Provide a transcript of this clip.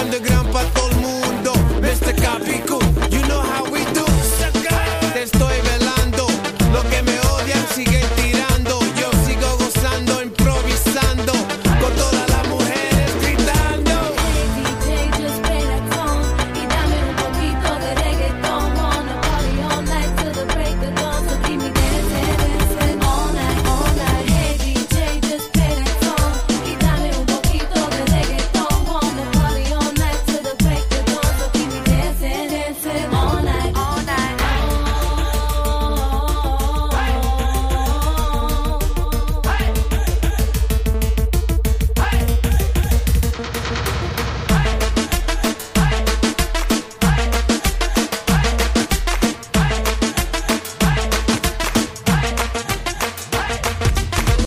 Underground pa' todo el mundo, Mr. Capicu